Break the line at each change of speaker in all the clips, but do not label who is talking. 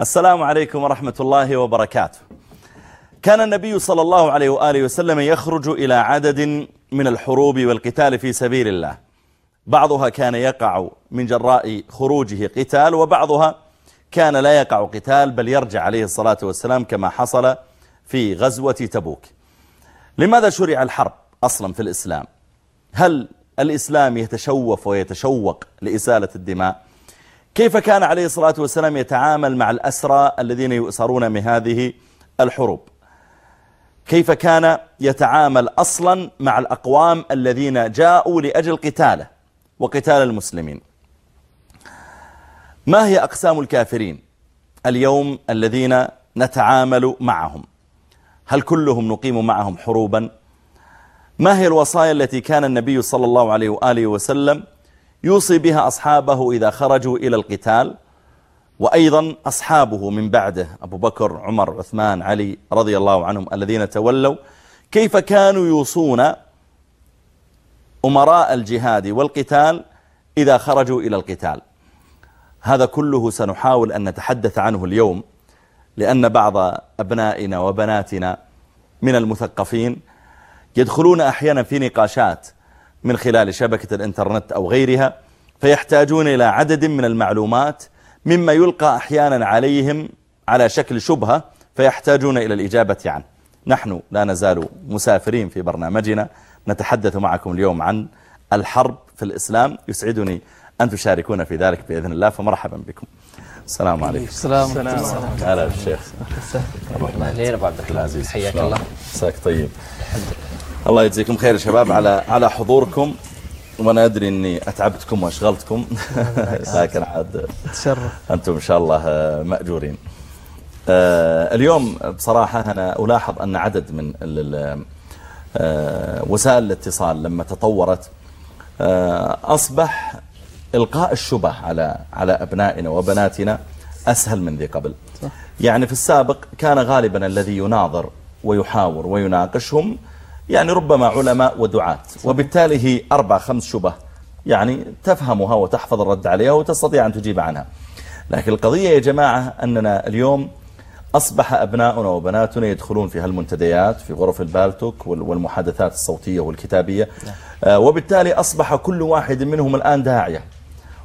السلام عليكم ورحمة الله وبركاته. كان النبي صلى الله عليه وآله وسلم يخرج إلى عدد من الحروب والقتال في سبيل الله. بعضها كان يقع من جراء خروجه قتال وبعضها كان لا يقع قتال بل يرجع عليه الصلاة والسلام كما حصل في غزوة تبوك. لماذا شرع الحرب أصلا في الإسلام؟ هل الإسلام يتشوف ويتشوق لإسالة الدماء؟ كيف كان عليه الصلاة والسلام يتعامل مع الأسرى الذين يؤسرون من هذه الحروب؟ كيف كان يتعامل أصلا مع الأقوام الذين جاءوا لأجل قتاله وقتال المسلمين؟ ما هي أقسام الكافرين اليوم الذين نتعامل معهم؟ هل كلهم نقيم معهم حروبا؟ ما هي الوصايا التي كان النبي صلى الله عليه وآله وسلم يوصي بها أصحابه إذا خرجوا إلى القتال وأيضا أصحابه من بعده أبو بكر عمر عثمان علي رضي الله عنهم الذين تولوا كيف كانوا يوصون أمراء الجهاد والقتال إذا خرجوا إلى القتال؟ هذا كله سنحاول أن نتحدث عنه اليوم لأن بعض أبنائنا وبناتنا من المثقفين يدخلون أحيانا في نقاشات من خلال شبكة الإنترنت أو غيرها فيحتاجون إلى عدد من المعلومات مما يلقى أحيانا عليهم على شكل شبهة فيحتاجون إلى الإجابة عنه. نحن لا نزال مسافرين في برنامجنا. نتحدث معكم اليوم عن الحرب في الإسلام. يسعدني أن تشاركونا في ذلك بإذن الله فمرحبا بكم. السلام عليكم.
السلام
هلا بالشيخ
اهلين ابو عبد العزيز حياك الله.
مساك طيب. الله يجزيكم خير يا شباب على على حضوركم. وأنا أدري إني أتعبتكم وأشغلتكم. لكن عاد
تشرف.
أنتم إن شاء الله مأجورين. آه، اليوم بصراحة أنا ألاحظ أن عدد من آه، وسائل الاتصال لما تطورت آه، أصبح إلقاء الشبه على على أبنائنا وبناتنا أسهل من ذي قبل. يعني في السابق كان غالبا الذي يناظر ويحاور ويناقشهم يعني ربما علماء ودعاة. وبالتالي هي أربع خمس شبه يعني تفهمها وتحفظ الرد عليها وتستطيع أن تجيب عنها. لكن القضية يا جماعة أننا اليوم أصبح أبناؤنا وبناتنا يدخلون في هالمنتديات في غرف البالتوك وال- والمحادثات الصوتية والكتابية. آه، وبالتالي أصبح كل واحد منهم الآن داعية.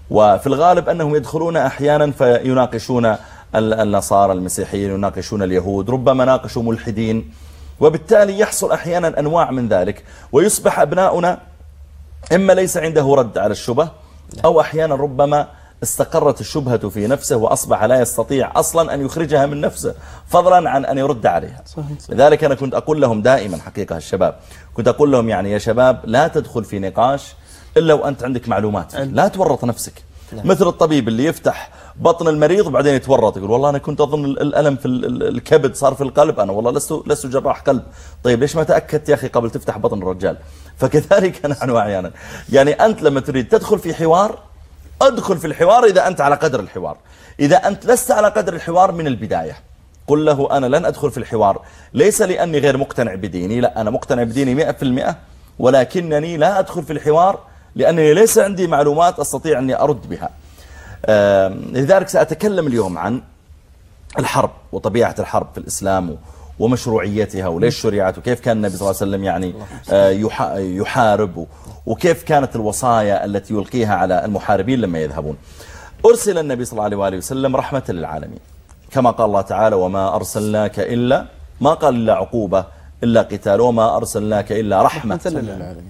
وفي الغالب أنهم يدخلون أحيانا فيناقشون ال- النصارى المسيحيين يناقشون اليهود ربما ناقشوا ملحدين. وبالتالي يحصل أحيانا أنواع من ذلك. ويصبح أبناؤنا إما ليس عنده رد على الشبه أو أحيانا ربما استقرت الشبهة في نفسه وأصبح لا يستطيع أصلا أن يخرجها من نفسه فضلا عن أن يرد عليها. لذلك أنا كنت أقول لهم دائما حقيقة الشباب كنت أقول لهم يعني يا شباب لا تدخل في نقاش إلا وأنت عندك معلومات. لا تورط نفسك. مثل الطبيب اللي يفتح بطن المريض وبعدين يتورط يقول والله أنا كنت أظن ال- الألم في ال- ال- الكبد صار في القلب. أنا والله لست لست جراح قلب. طيب ليش ما تأكدت يا أخي قبل تفتح بطن الرجال؟ فكذلك نحن أحيانا. يعني أنت لما تريد تدخل في حوار أدخل في الحوار إذا أنت على قدر الحوار. إذا أنت لست على قدر الحوار من البداية. قل له أنا لن أدخل في الحوار. ليس لأني غير مقتنع بديني لا أنا مقتنع بديني مئة في المئة ولكنني لا أدخل في الحوار لأنني ليس عندي معلومات أستطيع أني أرد بها. لذلك سأتكلم اليوم عن الحرب وطبيعة الحرب في الإسلام ومشروعيتها وليش شرعت وكيف كان النبي صلى الله عليه وسلم يعني آه، يح- يحارب وكيف كانت الوصايا التي يلقيها على المحاربين لما يذهبون. أرسل النبي صلى الله عليه وسلم رحمة للعالمين. كما قال الله تعالى وما أرسلناك إلا ما قال إلا عقوبة إلا قتال وما أرسلناك إلا رحمة.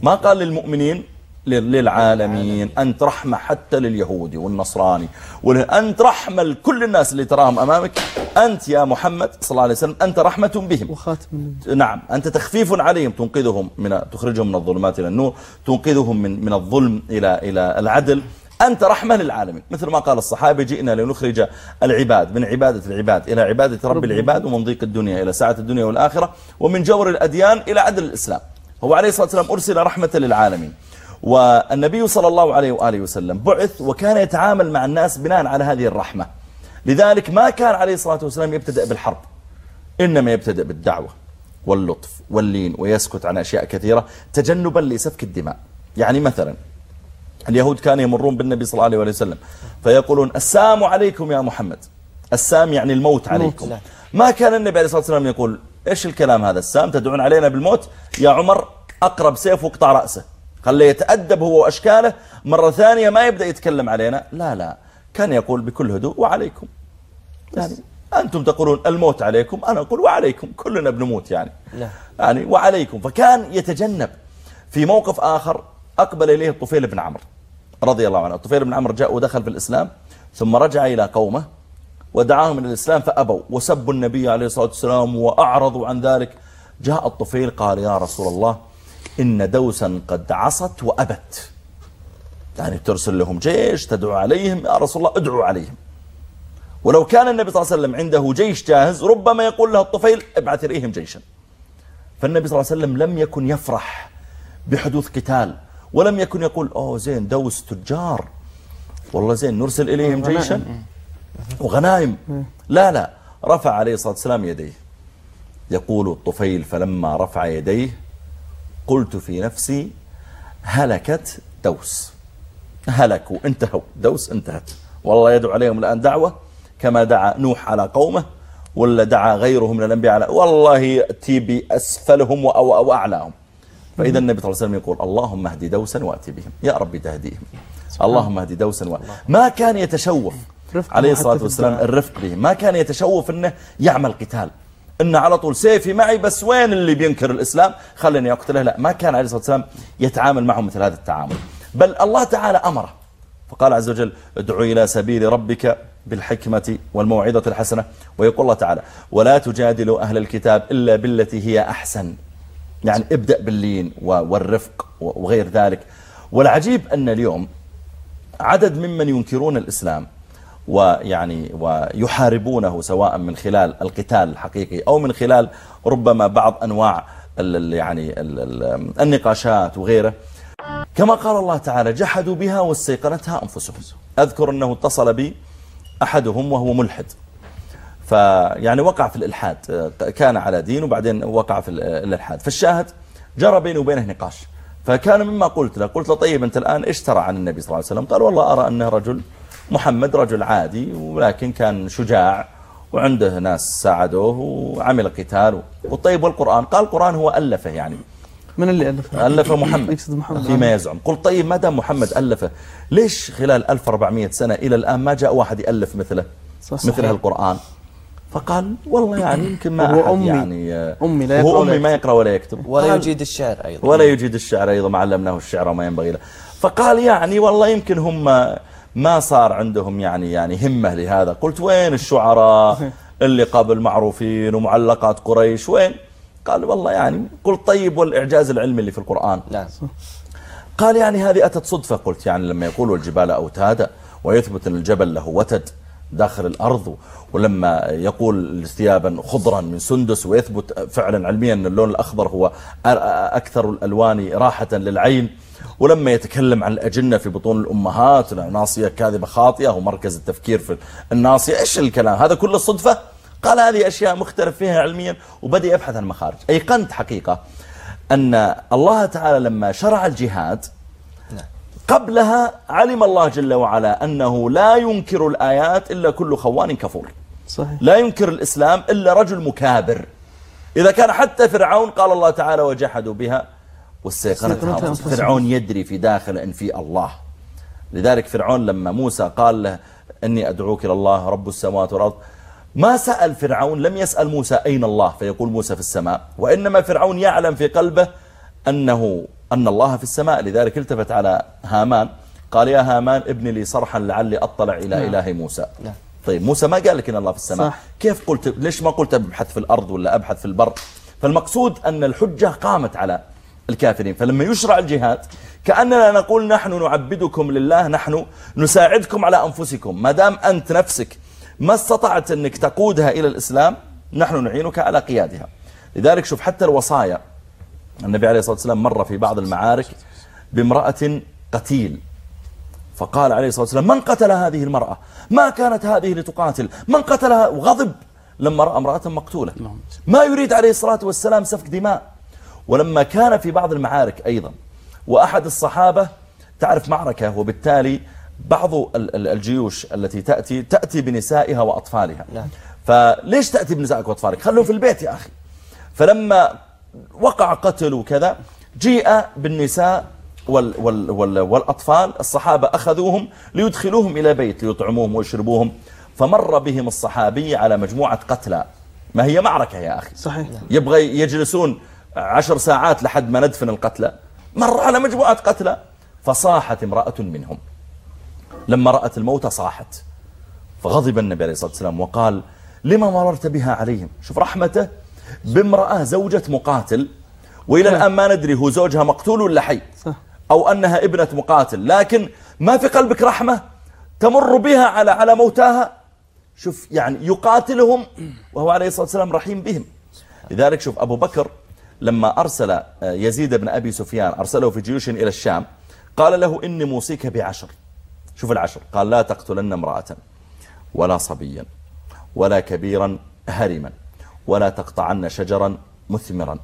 ما قال للمؤمنين لل- للعالمين. أنت رحمة حتى لليهودي والنصراني. وال- أنت رحمة لكل الناس اللي تراهم أمامك. أنت يا محمد صلى الله عليه وسلم أنت رحمة بهم.
وخاتم
نعم. أنت تخفيف عليهم. تنقذهم من تخرجهم من الظلمات إلى النور. تنقذهم من من الظلم إلى إلى العدل. أنت رحمة للعالمين. مثل ما قال الصحابة جئنا لنخرج العباد. من عبادة العباد؟ إلى عبادة رب العباد ومن ضيق الدنيا إلى ساعة الدنيا والآخرة. ومن جور الأديان إلى عدل الإسلام. هو عليه الصلاة والسلام أرسل رحمة للعالمين. والنبي صلى الله عليه وآله وسلم بعث وكان يتعامل مع الناس بناء على هذه الرحمة. لذلك ما كان عليه الصلاة والسلام يبتدأ بالحرب إنما يبتدأ بالدعوة واللطف واللين ويسكت عن أشياء كثيرة تجنبا لسفك الدماء. يعني مثلا اليهود كانوا يمرون بالنبي صلى الله عليه وسلم فيقولون السلام عليكم يا محمد. السام يعني الموت عليكم. ما كان النبي عليه الصلاة والسلام يقول إيش الكلام هذا؟ السام تدعون علينا بالموت؟ يا عمر أقرب سيف واقطع رأسه. خليه يتأدب هو وأشكاله. مرة ثانية ما يبدأ يتكلم علينا. لا لا كان يقول بكل هدوء وعليكم. يعني أنتم تقولون الموت عليكم أنا أقول وعليكم. كلنا بنموت يعني.
نعم.
يعني وعليكم. فكان يتجنب. في موقف آخر أقبل إليه الطفيل بن عمرو رضي الله عنه. الطفيل بن عمرو جاء ودخل في الإسلام ثم رجع إلى قومه ودعاهم إلى الإسلام فأبوا وسبوا النبي عليه الصلاة والسلام وأعرضوا عن ذلك. جاء الطفيل قال يا رسول الله إن دوسا قد عصت وأبت. يعني ترسل لهم جيش تدعو عليهم يا رسول الله ادعوا عليهم. ولو كان النبي صلى الله عليه وسلم عنده جيش جاهز ربما يقول له الطفيل ابعث إليهم جيشا. فالنبي صلى الله عليه وسلم لم يكن يفرح بحدوث قتال ولم يكن يقول أوه زين دوس تجار. والله زين نرسل إليهم جيشا. وغنائم. لا لا رفع عليه الصلاة والسلام يديه. يقول الطفيل فلما رفع يديه قلت في نفسي هلكت دوس. هلكوا انتهوا. دوس انتهت. والله يدعو عليهم الآن دعوة كما دعا نوح على قومه ولا دعا غيرهم من الأنبياء على والله يأتي بأسفلهم وأعلاهم فإذا النبي صلى الله عليه وسلم يقول اللهم اهدي دوسا وأتي بهم. يا ربي تهديهم. اللهم اهدي دوسا وأتي ما كان يتشوف. عليه الصلاة والسلام الرفق به ما كان يتشوف أنه يعمل قتال. أنه على طول سيفي معي بس وين اللي بينكر الإسلام؟ خليني أقتله. لا ما كان عليه الصلاة والسلام يتعامل معهم مثل هذا التعامل. بل الله تعالى أمره. فقال عز وجل ادعو إلى سبيل ربك بالحكمة والموعظة الحسنة ويقول الله تعالى ولا تجادلوا أهل الكتاب إلا بالتي هي أحسن يعني ابدأ باللين والرفق وغير ذلك. والعجيب أن اليوم عدد ممن ينكرون الإسلام ويعني ويحاربونه سواء من خلال القتال الحقيقي أو من خلال ربما بعض أنواع يعني النقاشات وغيره. كما قال الله تعالى جحدوا بها واستيقنتها أنفسهم. أذكر أنه اتصل بي أحدهم وهو ملحد. فيعني وقع في الإلحاد. كان على دين وبعدين وقع في الإلحاد. فالشاهد جرى بيني وبينه نقاش. فكان مما قلت له قلت له طيب أنت الآن إيش ترى عن النبي صلى الله عليه وسلم؟ قال والله أرى أنه رجل محمد رجل عادي ولكن كان شجاع وعنده ناس ساعدوه وعمل قتال وطيب والقرآن. قال القرآن هو ألفه يعني.
من اللي ألفه؟
ألفه محمد.
يقصد محمد.
فيما يزعم. قلت طيب ما دام محمد ألفه ليش خلال 1400 سنة إلى الآن ما جاء واحد يألف مثله؟
صح
مثل القرآن فقال والله يعني يمكن ما
هو
أحد
أمي.
يعني
أمي لا
هو
يقرأ
أمي
ولا
ما يقرأ ولا يكتب.
ولا يجيد الشعر أيضا.
ولا يجيد الشعر أيضا ما علمناه الشعر وما ينبغي له. فقال يعني والله يمكن هم ما صار عندهم يعني يعني همة لهذا. قلت وين الشعراء اللي قبل معروفين ومعلقات قريش؟ وين؟ قال والله يعني قلت طيب والإعجاز العلمي اللي في القرآن.
نعم.
قال يعني هذه أتت صدفة قلت يعني لما يقول والجبال أوتادا ويثبت أن الجبل له وتد داخل الأرض ولما يقول ثيابا خضرا من سندس ويثبت فعلا علميا أن اللون الأخضر هو أكثر الألوان راحة للعين ولما يتكلم عن الأجنة في بطون الأمهات ناصية كاذبة خاطئة ومركز التفكير في الناصية. إيش الكلام؟ هذا كله صدفة؟ قال هذه أشياء مختلف فيها علميا وبدأ يبحث عن مخارج. أيقنت حقيقة أن الله تعالى لما شرع الجهاد
نعم.
قبلها علم الله جل وعلا أنه لا ينكر الآيات إلا كل خوان كفور.
صحيح.
لا ينكر الإسلام إلا رجل مكابر. إذا كان حتى فرعون قال الله تعالى وجحدوا بها واستيقنتها. أنفسهم. فرعون يدري في داخل أن في الله لذلك فرعون لما موسى قال له أني أدعوك إلى الله رب السماوات والأرض ما سأل فرعون لم يسأل موسى أين الله فيقول موسى في السماء وإنما فرعون يعلم في قلبه أنه أن الله في السماء لذلك التفت على هامان قال يا هامان ابن لي صرحا لعلي أطلع إلى
نعم.
إله موسى
نعم.
طيب موسى ما قال لك إن الله في السماء
صح.
كيف قلت ليش ما قلت أبحث في الأرض ولا أبحث في البر فالمقصود أن الحجة قامت على الكافرين. فلما يشرع الجهاد كأننا نقول نحن نعبدكم لله نحن نساعدكم على أنفسكم. ما دام أنت نفسك ما استطعت أنك تقودها إلى الإسلام نحن نعينك على قيادها. لذلك شوف حتى الوصايا النبي عليه الصلاة والسلام مر في بعض المعارك بامرأة قتيل. فقال عليه الصلاة والسلام من قتل هذه المرأة؟ ما كانت هذه لتقاتل؟ من قتلها؟ وغضب لما رأى امرأة مقتولة. ما يريد عليه الصلاة والسلام سفك دماء. ولما كان في بعض المعارك أيضا وأحد الصحابة تعرف معركة وبالتالي بعض الجيوش التي تأتي تأتي بنسائها وأطفالها.
نعم.
فليش تأتي بنسائك وأطفالك؟ خلوهم في البيت يا أخي. فلما وقع قتل وكذا جيء بالنساء وال وال وال والأطفال الصحابة أخذوهم ليدخلوهم إلى بيت ليطعموهم ويشربوهم. فمر بهم الصحابي على مجموعة قتلى. ما هي معركة يا أخي.
صحيح.
يبغى يجلسون عشر ساعات لحد ما ندفن القتلى مر على مجموعة قتلى فصاحت امرأة منهم. لما رأت الموت صاحت. فغضب النبي عليه الصلاة والسلام وقال لما مررت بها عليهم؟ شوف رحمته. بامرأة زوجة مقاتل وإلى الآن ما ندري هو زوجها مقتول ولا حي. أو أنها ابنة مقاتل لكن ما في قلبك رحمة؟ تمر بها على على موتاها؟ شوف يعني يقاتلهم وهو عليه الصلاة والسلام رحيم بهم. لذلك شوف أبو بكر لما أرسل يزيد بن أبي سفيان أرسله في جيوش إلى الشام قال له إني موصيك بعشر. شوف العشر. قال لا تقتلن امرأة ولا صبيا ولا كبيرا هرما ولا تقطعن شجرا مثمرا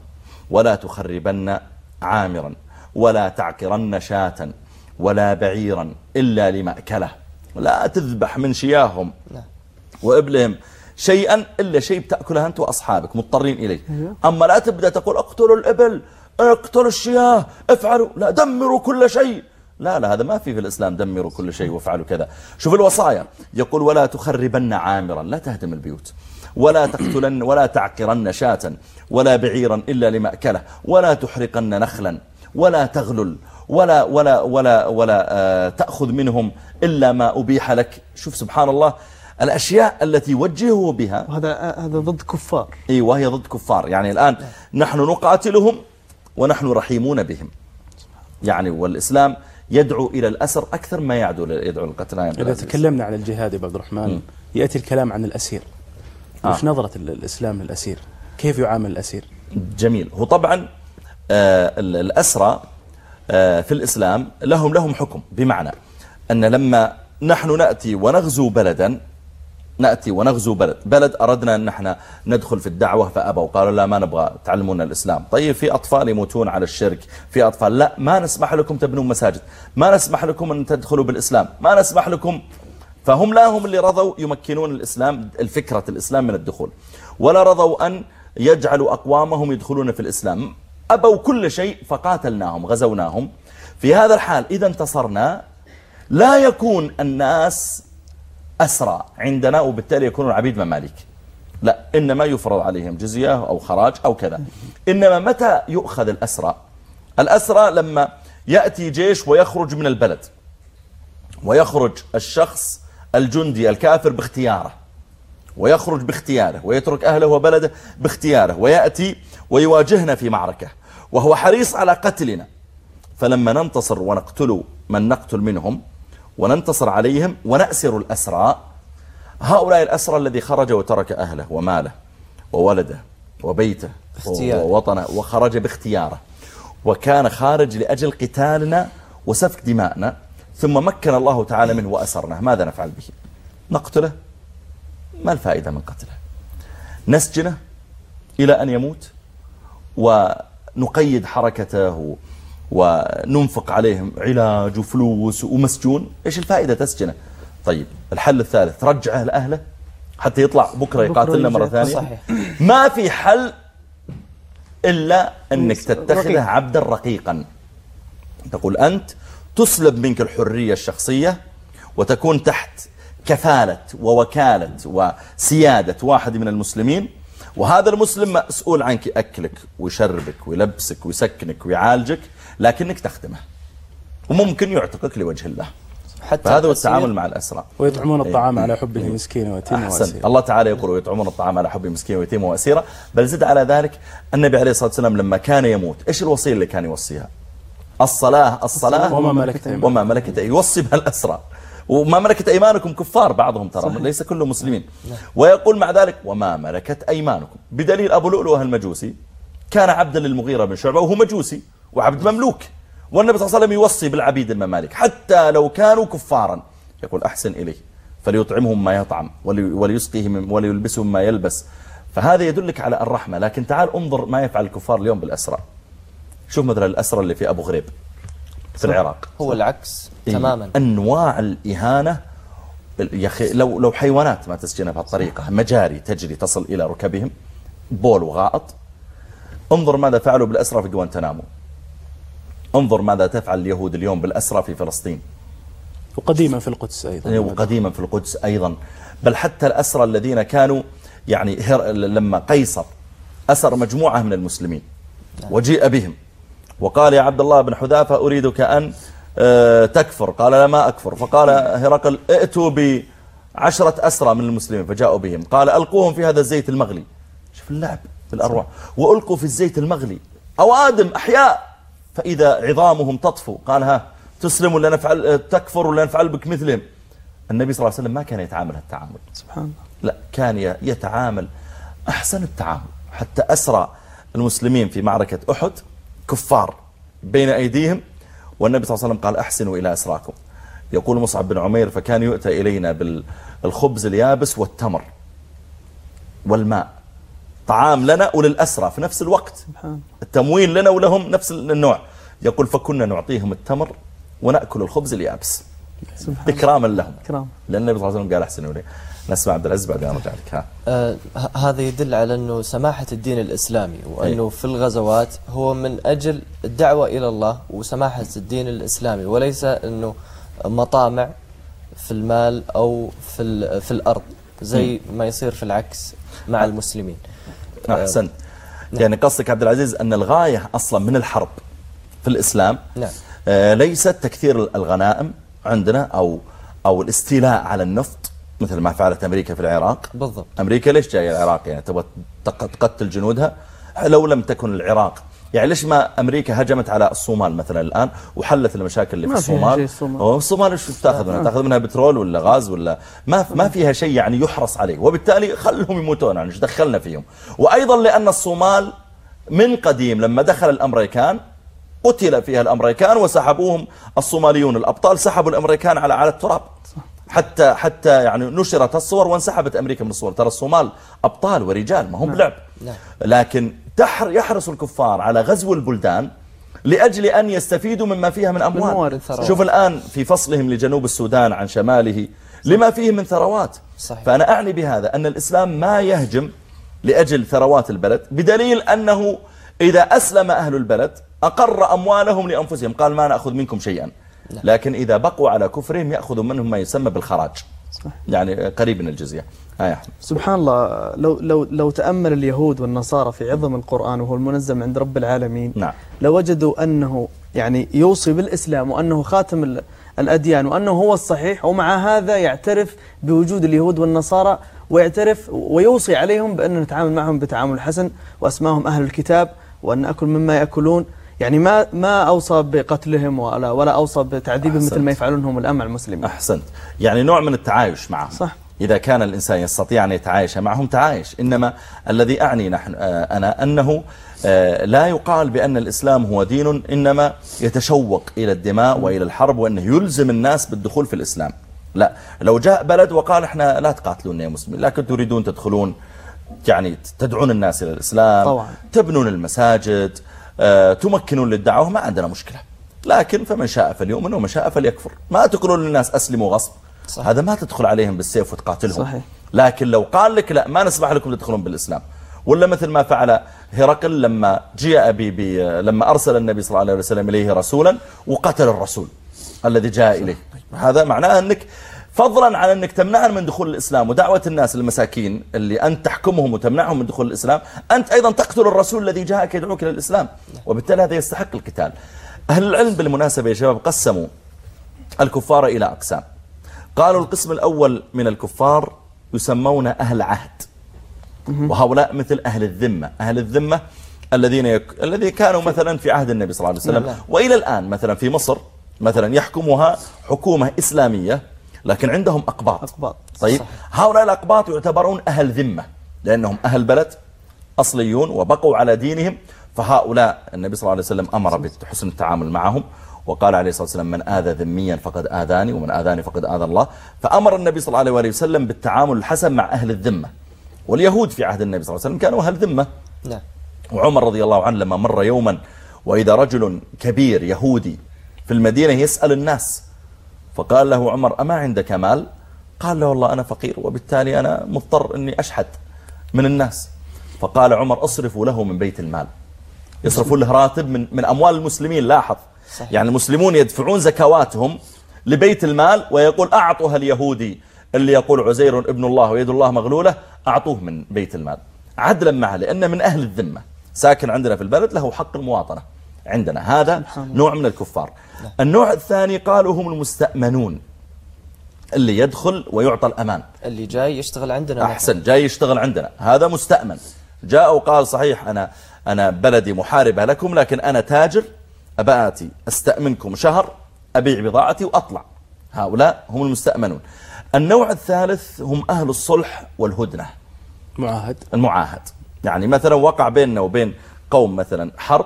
ولا تخربن عامرا ولا تعقرن شاة ولا بعيرا إلا لمأكله. لا تذبح من شياهم وإبلهم. شيئا إلا شيء بتأكله أنت وأصحابك مضطرين إليه. أما لا تبدأ تقول اقتلوا الإبل اقتلوا الشياه افعلوا لا دمروا كل شيء. لا لا هذا ما في في الإسلام دمروا كل شيء وافعلوا كذا. شوف الوصايا. يقول ولا تخربن عامرا لا تهدم البيوت ولا تقتلن ولا تعقرن شاة ولا بعيرا إلا لمأكلة ولا تحرقن نخلا ولا تغلل ولا ولا ولا ولا آه تأخذ منهم إلا ما أبيح لك. شوف سبحان الله الأشياء التي وجهه بها.
وهذا هذا ضد كفار.
إي وهي ضد كفار. يعني الآن نحن نقاتلهم ونحن رحيمون بهم. يعني والإسلام يدعو إلى الأسر أكثر ما يدعو يدعو القتل
إذا تكلمنا عن الجهاد يا عبد الرحمن م. يأتي الكلام عن الأسير. آه. وش نظرة الإسلام للأسير؟ كيف يعامل الأسير؟
جميل. هو طبعا آه الأسرى آه في الإسلام لهم لهم حكم. بمعنى أن لما نحن نأتي ونغزو بلدا نأتي ونغزو بلد. بلد أردنا أن نحن ندخل في الدعوة فأبوا. قالوا لا ما نبغى. تعلمونا الإسلام. طيب في أطفال يموتون على الشرك. في أطفال لا. ما نسمح لكم تبنون مساجد. ما نسمح لكم أن تدخلوا بالإسلام. ما نسمح لكم. فهم لا هم اللي رضوا يمكنون الإسلام الفكرة الإسلام من الدخول. ولا رضوا أن يجعلوا أقوامهم يدخلون في الإسلام. أبوا كل شيء فقاتلناهم غزوناهم. في هذا الحال إذا انتصرنا لا يكون الناس أسرى عندنا وبالتالي يكونون عبيد مماليك. لا إنما يفرض عليهم جزية أو خراج أو كذا. إنما متى يؤخذ الأسرى الأسرى لما يأتي جيش ويخرج من البلد ويخرج الشخص الجندي الكافر باختياره ويخرج باختياره ويترك أهله وبلده باختياره ويأتي ويواجهنا في معركة وهو حريص على قتلنا. فلما ننتصر ونقتل من نقتل منهم وننتصر عليهم ونأسر الأسرى. هؤلاء الأسرى الذي خرج وترك أهله وماله وولده وبيته. ووطنه وخرج باختياره. وكان خارج لأجل قتالنا وسفك دماءنا ثم مكن الله تعالى منه وأسرناه. ماذا نفعل به؟ نقتله. ما الفائدة من قتله؟ نسجنه إلى أن يموت ونقيد حركته وننفق عليهم علاج وفلوس ومسجون إيش الفائدة تسجنه؟ طيب الحل الثالث رجعه لأهله حتى يطلع بكرة يقاتلنا مرة ثانية.
صحيح.
ما في حل إلا أنك تتخذه عبدا رقيقا. تقول أنت تسلب منك الحرية الشخصية وتكون تحت كفالة ووكالة وسيادة واحد من المسلمين وهذا المسلم مسؤول عنك أكلك ويشربك ويلبسك ويسكنك ويعالجك لكنك تخدمه. وممكن يعتقك لوجه الله.
حتى
فهذا هو التعامل مع الأسرى.
ويطعمون
إيه.
الطعام على حبه مسكين ويتيم
أحسن.
وأسير.
الله تعالى يقول ويطعمون الطعام على حب مسكين ويتيم وأسيرة. بل زد على ذلك النبي عليه الصلاة والسلام لما كان يموت إيش الوصية اللي كان يوصيها؟ الصلاة الصلاة
وما ملكت.
وما ملكت يوصي بها الأسرى. وما ملكت أيمانكم كفار بعضهم ترى ليس كلهم مسلمين. ويقول مع ذلك وما ملكت أيمانكم. بدليل أبو لؤلؤة المجوسي كان عبدا للمغيرة بن شعبة وهو مجوسي وعبد مملوك. والنبي صلى الله عليه وسلم يوصي بالعبيد الممالك حتى لو كانوا كفارا. يقول أحسن إليه. فليطعمهم ما يطعم ولي- وليسقيهم وليلبسهم ما يلبس. فهذا يدلك على الرحمة. لكن تعال انظر ما يفعل الكفار اليوم بالأسرى. شوف مثلا الأسرى اللي في أبو غريب. في العراق.
هو العكس
إيه،
تماما.
أنواع الإهانة يا أخي لو, لو حيوانات ما تسجنها بهالطريقة مجاري تجري تصل إلى ركبهم بول وغائط. انظر ماذا فعلوا بالأسرى في جوانتنامو انظر ماذا تفعل اليهود اليوم بالأسرى في فلسطين.
وقديما في القدس أيضا.
إيه، وقديما في القدس أيضا. بل حتى الأسرى الذين كانوا يعني لما قيصر أسر مجموعة من المسلمين وجيء بهم. وقال يا عبد الله بن حذافة أريدك أن آه، تكفر. قال لا ما أكفر. فقال هرقل ائتوا بعشرة أسرى من المسلمين. فجاءوا بهم. قال ألقوهم في هذا الزيت المغلي. شوف اللعب في الأرواح. وألقوا في الزيت المغلي. أوادم أحياء. فإذا عظامهم تطفو. قال ها تسلم ولا نفعل تكفر ولا نفعل بك مثلهم. النبي صلى الله عليه وسلم ما كان يتعامل هالتعامل.
سبحان الله.
لا كان يتعامل أحسن التعامل. حتى أسرى المسلمين في معركة أحد كفار بين أيديهم والنبي صلى الله عليه وسلم قال أحسنوا إلى أسراكم. يقول مصعب بن عمير فكان يؤتى إلينا بالخبز اليابس والتمر والماء. طعام لنا وللأسرى في نفس الوقت. التموين لنا ولهم نفس النوع. يقول فكنا نعطيهم التمر ونأكل الخبز اليابس. إكراما لهم. لأن النبي صلى الله عليه وسلم قال أحسنوا إليه نسمع عبد العزيز بعدين أرجع لك
آه هذا يدل على أنه سماحة الدين الإسلامي وأنه أي. في الغزوات هو من أجل الدعوة إلى الله وسماحة الدين الإسلامي وليس أنه مطامع في المال أو في, في الأرض زي ما يصير في العكس مع المسلمين
أحسنت نعم. يعني قصدك عبد العزيز أن الغاية أصلا من الحرب في الإسلام
نعم.
آه ليست تكثير الغنائم عندنا أو أو الاستيلاء على النفط مثل ما فعلت أمريكا في العراق.
بالضبط.
أمريكا ليش جاية العراق؟ يعني تبغى تقتل جنودها؟ لو لم تكن العراق. يعني ليش ما أمريكا هجمت على الصومال مثلا الآن وحلت المشاكل اللي في الصومال؟ الصومال. الصومال إيش تاخذ منها؟ تاخذ منها بترول ولا غاز ولا ما ما فيها شيء يعني يحرص عليه. وبالتالي خلهم يموتون. يعني إيش دخلنا فيهم؟ وأيضا لأن الصومال من قديم لما دخل الأمريكان قتل فيها الأمريكان وسحبوهم الصوماليون. الأبطال سحبوا الأمريكان على على التراب. حتى حتى يعني نشرت الصور وانسحبت أمريكا من الصور ترى الصومال أبطال ورجال ما هم نعم. بلعب
نعم.
لكن يحرص الكفار على غزو البلدان لأجل أن يستفيدوا مما فيها من أموال شوف الآن في فصلهم لجنوب السودان عن شماله لما فيه من ثروات
صحيح.
فأنا أعني بهذا أن الإسلام ما يهجم لأجل ثروات البلد بدليل أنه إذا أسلم أهل البلد أقر أموالهم لأنفسهم قال ما نأخذ منكم شيئا. لكن إذا بقوا على كفرهم يأخذوا منهم ما يسمى بالخراج. يعني قريب من الجزية هاي أحمد
سبحان الله لو, لو, لو تأمل اليهود والنصارى في عظم القرآن وهو المنزل عند رب العالمين
نعم.
لوجدوا أنه يعني يوصي بالإسلام وأنه خاتم الأديان وأنه هو الصحيح ومع هذا يعترف بوجود اليهود والنصارى ويعترف ويوصي عليهم بأن نتعامل معهم بتعامل حسن وأسماهم أهل الكتاب وأن نأكل مما يأكلون يعني ما ما أوصى بقتلهم ولا ولا أوصى بتعذيبهم مثل ما يفعلونهم الآن مع المسلمين
أحسنت. يعني نوع من التعايش معهم.
صح.
إذا كان الإنسان يستطيع أن يتعايش معهم تعايش. إنما الذي أعني نحن آه، أنا أنه آه، لا يقال بأن الإسلام هو دين إنما يتشوق إلى الدماء وإلى الحرب وأنه يلزم الناس بالدخول في الإسلام. لا. لو جاء بلد وقال إحنا لا تقاتلون يا مسلمين لكن تريدون تدخلون يعني تدعون الناس إلى الإسلام
طبعا.
تبنون المساجد تمكنون للدعوة ما عندنا مشكلة. لكن فمن شاء فليؤمن ومن شاء فليكفر. ما تقولون للناس أسلموا غصب. صح. هذا ما تدخل عليهم بالسيف وتقاتلهم.
صحيح.
لكن لو قال لك لا ما نسمح لكم تدخلون بالإسلام. ولا مثل ما فعل هرقل لما جاء بي بي لما أرسل النبي صلى الله عليه وسلم إليه رسولا وقتل الرسول الذي جاء إليه. هذا معناه أنك فضلا عن أنك تمنعهم من دخول الإسلام ودعوة الناس المساكين اللي أنت تحكمهم وتمنعهم من دخول الإسلام أنت أيضا تقتل الرسول الذي جاءك يدعوك إلى الإسلام. وبالتالي هذا يستحق القتال. أهل العلم بالمناسبة يا شباب قسموا الكفار إلى أقسام. قالوا القسم الأول من الكفار يسمون أهل عهد. وهؤلاء مثل أهل الذمة. أهل الذمة الذين يك... الذي كانوا مثلا في عهد النبي صلى الله عليه وسلم. وإلى الآن مثلا في مصر مثلا يحكمها حكومة إسلامية لكن عندهم أقباط,
أقباط.
طيب صح. هؤلاء الأقباط يعتبرون أهل ذمة لأنهم أهل بلد أصليون وبقوا على دينهم. فهؤلاء النبي صلى الله عليه وسلم أمر بحسن التعامل معهم وقال عليه الصلاة والسلام من آذى ذميا فقد آذاني ومن آذاني فقد آذى الله. فأمر النبي صلى الله عليه وسلم بالتعامل الحسن مع أهل الذمة. واليهود في عهد النبي صلى الله عليه وسلم كانوا أهل ذمة.
نعم.
وعمر رضي الله عنه لما مر يوما وإذا رجل كبير يهودي في المدينة يسأل الناس فقال له عمر أما عندك مال؟ قال له والله أنا فقير وبالتالي أنا مضطر أني أشحد من الناس. فقال عمر اصرفوا له من بيت المال. يصرفوا له راتب من, من أموال المسلمين لاحظ. صحيح. يعني المسلمون يدفعون زكواتهم لبيت المال ويقول أعطوها اليهودي. اللي يقول عزير ابن الله ويد الله مغلولة أعطوه من بيت المال. عدلا معه لأن من أهل الذمة. ساكن عندنا في البلد له حق المواطنة. عندنا. هذا نوع من الكفار. النوع الثاني قالوا هم المستأمنون اللي يدخل ويعطى الأمان.
اللي جاي يشتغل عندنا
أحسن جاي يشتغل عندنا. هذا مستأمن. جاء وقال صحيح أنا, أنا بلدي محاربة لكم لكن أنا تاجر أباتي أستأمنكم شهر أبيع بضاعتي وأطلع. هؤلاء هم المستأمنون. النوع الثالث هم أهل الصلح والهدنة.
معاهد.
المعاهد. يعني مثلا وقع بيننا وبين قوم مثلا حرب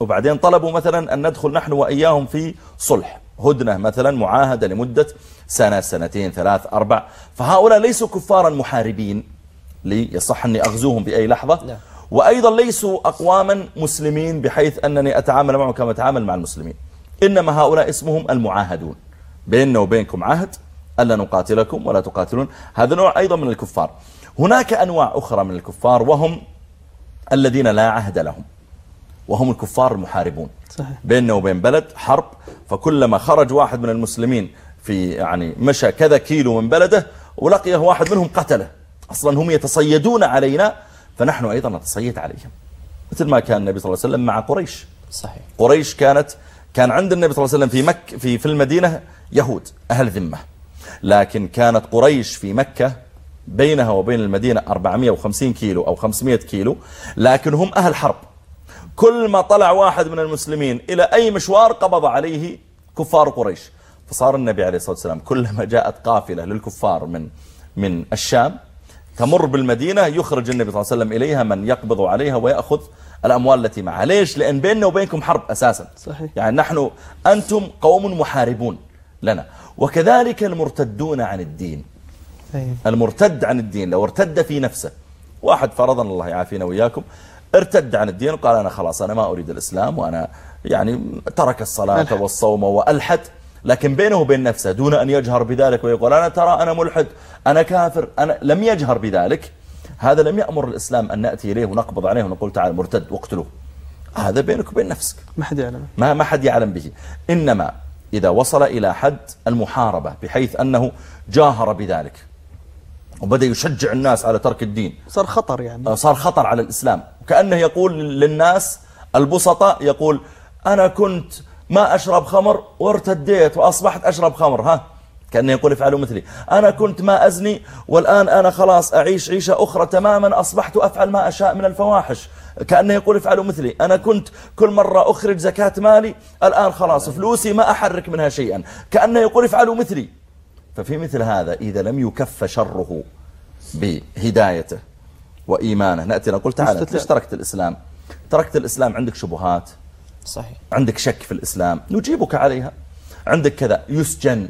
وبعدين طلبوا مثلا أن ندخل نحن وإياهم في صلح هدنة مثلا معاهدة لمدة سنة سنتين ثلاث أربع. فهؤلاء ليسوا كفارا محاربين لي يصح أني أغزوهم بأي لحظة. لا. وأيضا ليسوا أقواما مسلمين بحيث أنني أتعامل معهم كما أتعامل مع المسلمين. إنما هؤلاء اسمهم المعاهدون. بيننا وبينكم عهد ألا نقاتلكم ولا تقاتلون. هذا نوع أيضا من الكفار. هناك أنواع أخرى من الكفار وهم الذين لا عهد لهم. وهم الكفار المحاربون. صحيح. بيننا وبين بلد حرب فكلما خرج واحد من المسلمين في يعني مشى كذا كيلو من بلده ولقيه واحد منهم قتله. أصلا هم يتصيدون علينا فنحن أيضا نتصيد عليهم. مثل ما كان النبي صلى الله عليه وسلم مع قريش.
صحيح.
قريش كانت كان عند النبي صلى الله عليه وسلم في مكة في في المدينة يهود أهل ذمة. لكن كانت قريش في مكة بينها وبين المدينة 450 كيلو أو 500 كيلو لكن هم أهل حرب. كل ما طلع واحد من المسلمين إلى أي مشوار قبض عليه كفار قريش فصار النبي عليه الصلاة والسلام كلما جاءت قافلة للكفار من من الشام تمر بالمدينة يخرج النبي صلى الله عليه وسلم إليها من يقبض عليها ويأخذ الأموال التي معها ليش؟ لأن بيننا وبينكم حرب أساسا
صحيح.
يعني نحن أنتم قوم محاربون لنا وكذلك المرتدون عن الدين أيه. المرتد عن الدين لو ارتد في نفسه واحد فرضا الله يعافينا وإياكم ارتد عن الدين وقال أنا خلاص أنا ما أريد الإسلام وأنا يعني ترك الصلاة. والصوم وألحد. لكن بينه وبين نفسه دون أن يجهر بذلك ويقول أنا ترى أنا ملحد أنا كافر أنا لم يجهر بذلك. هذا لم يأمر الإسلام أن نأتي إليه ونقبض عليه ونقول تعال مرتد واقتلوه هذا بينك وبين نفسك.
ما حد يعلم.
ما ما حد يعلم به. إنما إذا وصل إلى حد المحاربة بحيث أنه جاهر بذلك. وبدأ يشجع الناس على ترك الدين.
صار خطر يعني.
صار خطر على الإسلام. كأنه يقول للناس البسطاء يقول أنا كنت ما أشرب خمر وارتديت وأصبحت أشرب خمر. ها؟ كأنه يقول افعلوا مثلي. أنا كنت ما أزني والآن أنا خلاص أعيش عيشة أخرى تماما أصبحت أفعل ما أشاء من الفواحش. كأنه يقول افعلوا مثلي. أنا كنت كل مرة أخرج زكاة مالي الآن خلاص فلوسي ما أحرك منها شيئا. كأنه يقول افعلوا مثلي. ففي مثل هذا إذا لم يكف شره بهدايته. وإيمانه. نأتي نقول تعالى ليش تركت الإسلام؟ تركت الإسلام عندك شبهات
صحيح.
عندك شك في الإسلام نجيبك عليها. عندك كذا يسجن.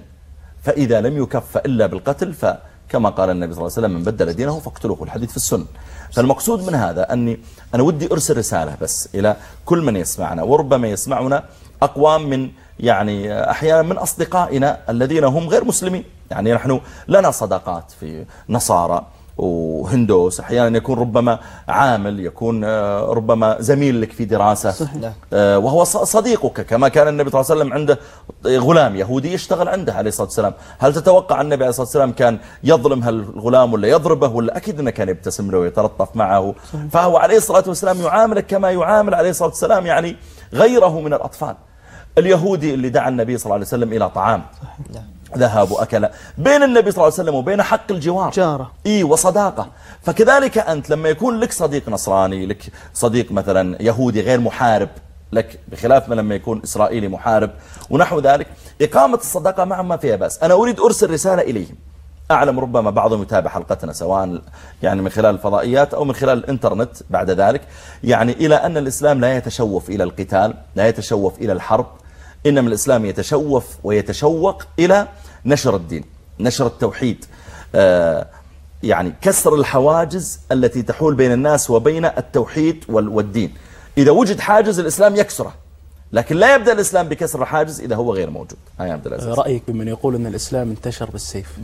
فإذا لم يكف إلا بالقتل فكما قال النبي صلى الله عليه وسلم من بدل دينه فاقتلوه. الحديث في السنة فالمقصود من هذا أني أنا ودي أرسل رسالة بس إلى كل من يسمعنا. وربما يسمعنا أقوام من يعني أحيانا من أصدقائنا الذين هم غير مسلمين. يعني نحن لنا صداقات في نصارى وهندوس. أحيانا يكون ربما عامل يكون آه، ربما زميل لك في دراسة. صحيح. آه، وهو صديقك. كما كان النبي صلى الله عليه وسلم عنده غلام يهودي يشتغل عنده عليه الصلاة والسلام. هل تتوقع النبي عليه الصلاة والسلام كان يظلم هالغلام ولا يضربه؟ ولا أكيد أنه كان يبتسم له ويتلطف معه. صحيح. فهو عليه الصلاة والسلام يعاملك كما يعامل عليه الصلاة والسلام يعني غيره من الأطفال. اليهودي اللي دعا النبي صلى الله عليه وسلم إلى طعام. صحيح. ذهب وأكل. بين النبي صلى الله عليه وسلم وبين حق الجوار.
جارة.
إي وصداقة. فكذلك أنت لما يكون لك صديق نصراني لك صديق مثلا يهودي غير محارب لك بخلاف ما لما يكون إسرائيلي محارب ونحو ذلك إقامة الصداقة معهم ما فيها بس أنا أريد أرسل رسالة إليهم. أعلم ربما بعضهم يتابع حلقتنا سواء يعني من خلال الفضائيات أو من خلال الإنترنت بعد ذلك. يعني إلى أن الإسلام لا يتشوف إلى القتال لا يتشوف إلى الحرب. إنما الإسلام يتشوف ويتشوق إلى نشر الدين نشر التوحيد. آه، يعني كسر الحواجز التي تحول بين الناس وبين التوحيد والدين. إذا وجد حاجز الإسلام يكسره لكن لا يبدأ الإسلام بكسر الحاجز إذا هو غير موجود. هاي عبد العزيز.
رأيك بمن يقول أن الإسلام انتشر بالسيف؟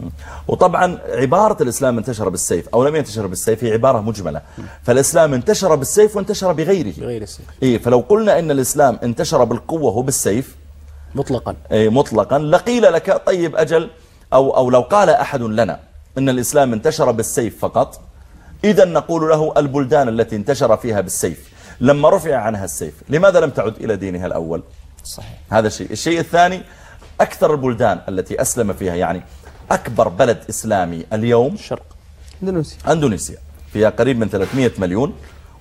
وطبعا عبارة الإسلام انتشر بالسيف أو لم ينتشر بالسيف هي عبارة مجملة. فالإسلام انتشر بالسيف وانتشر بغيره.
بغير السيف.
إيه فلو قلنا إن الإسلام انتشر بالقوة وبالسيف
مطلقا.
إيه مطلقا. لقيل لك طيب أجل أو, أو لو قال أحد لنا إن الإسلام انتشر بالسيف فقط إذا نقول له البلدان التي انتشر فيها بالسيف. لما رفع عنها السيف لماذا لم تعد إلى دينها الأول؟
صحيح.
هذا الشيء. الشيء الثاني أكثر البلدان التي أسلم فيها يعني أكبر بلد إسلامي اليوم
الشرق
إندونيسيا.
أندونيسيا. فيها قريب من 300 مليون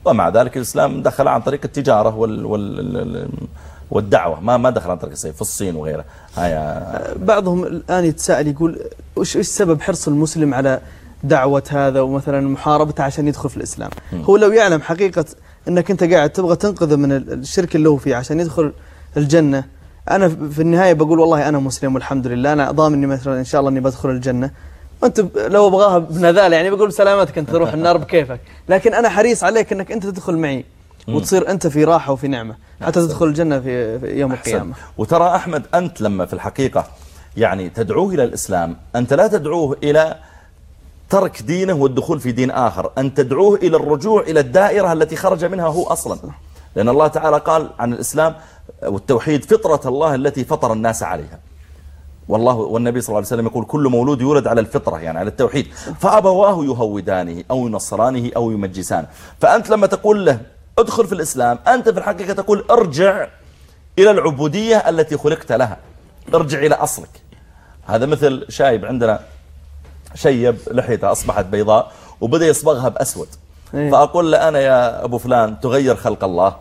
ومع ذلك الإسلام دخل عن طريق التجارة وال وال والدعوة ما ما دخل عن طريق السيف في الصين وغيرها هاي
بعضهم الآن يتساءل يقول وش سبب حرص المسلم على دعوة هذا ومثلا محاربته عشان يدخل في الإسلام؟ هو لو يعلم حقيقة أنك أنت قاعد تبغى تنقذه من ال- الشرك اللي هو فيه عشان يدخل الجنة أنا في النهاية بقول والله أنا مسلم والحمد لله أنا ضامن مثلا إن شاء الله إني بدخل الجنة. وأنت ب- لو أبغاها بنذالة يعني بقول سلامتك أنت تروح النار بكيفك. لكن أنا حريص عليك أنك أنت تدخل معي. وتصير أنت في راحة وفي نعمة حتى تدخل الجنة في في يوم
أحسن.
القيامة.
وترى أحمد أنت لما في الحقيقة يعني تدعوه إلى الإسلام أنت لا تدعوه إلى ترك دينه والدخول في دين آخر أن تدعوه إلى الرجوع إلى الدائرة التي خرج منها هو أصلا. لأن الله تعالى قال عن الإسلام والتوحيد فطرة الله التي فطر الناس عليها. والله والنبي صلى الله عليه وسلم يقول كل مولود يولد على الفطرة يعني على التوحيد. فأبواه يهودانه أو ينصرانه أو يمجسانه. فأنت لما تقول له ادخل في الإسلام أنت في الحقيقة تقول ارجع إلى العبودية التي خلقت لها ارجع إلى أصلك هذا مثل شايب عندنا شيب لحيته أصبحت بيضاء وبدأ يصبغها بأسود
إيه.
فأقول له أنا يا أبو فلان تغير خلق الله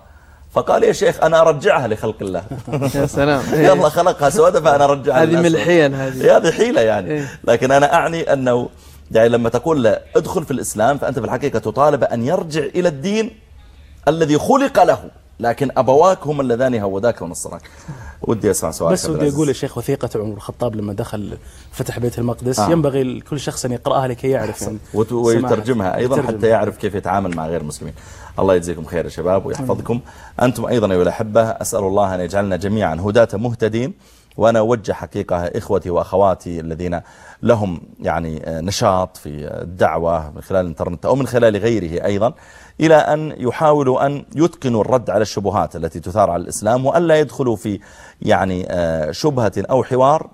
فقال يا شيخ أنا أرجعها لخلق الله
يا سلام
يلا خلقها سوداء فأنا أرجعها
هذه من. الحيل هذه.
هذه حيلة يعني
إيه.
لكن أنا أعني أنه يعني لما تقول له ادخل في الإسلام فأنت في الحقيقة تطالب أن يرجع إلى الدين الذي خلق له. لكن أبواك هم اللذان هوداك ونصراك ودي أسمع سؤالك
بس ودي. أقول يا شيخ وثيقة عمر الخطاب لما دخل فتح بيت المقدس
آه.
ينبغي لكل شخص أن يقرأها لكي يعرف
ويترجمها أيضا
يترجم.
حتى يعرف كيف يتعامل مع غير المسلمين. الله يجزيكم خير يا شباب ويحفظكم. أنتم أيضا أيها الأحبة أسأل الله أن يجعلنا جميعا هداة مهتدين. وأنا أوجه حقيقة إخوتي وأخواتي الذين لهم يعني آه، نشاط في الدعوة من خلال الإنترنت أو من خلال غيره أيضا إلى أن يحاولوا أن يتقنوا الرد على الشبهات التي تثار على الإسلام وألا يدخلوا في يعني آه، شبهة أو حوار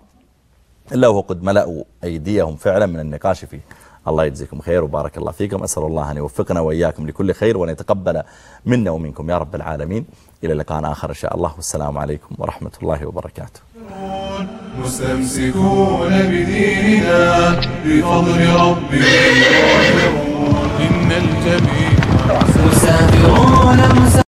إلا وهو قد ملأوا أيديهم فعلا من النقاش فيه. الله يجزيكم خير وبارك الله فيكم. أسأل الله أن يوفقنا وإياكم لكل خير وأن يتقبل منا ومنكم يا رب العالمين. إلى لقاء آخر إن شاء الله. والسلام عليكم ورحمة الله وبركاته.
مستمسكون بديننا بفضل ربنا إن الجميع مسافرون.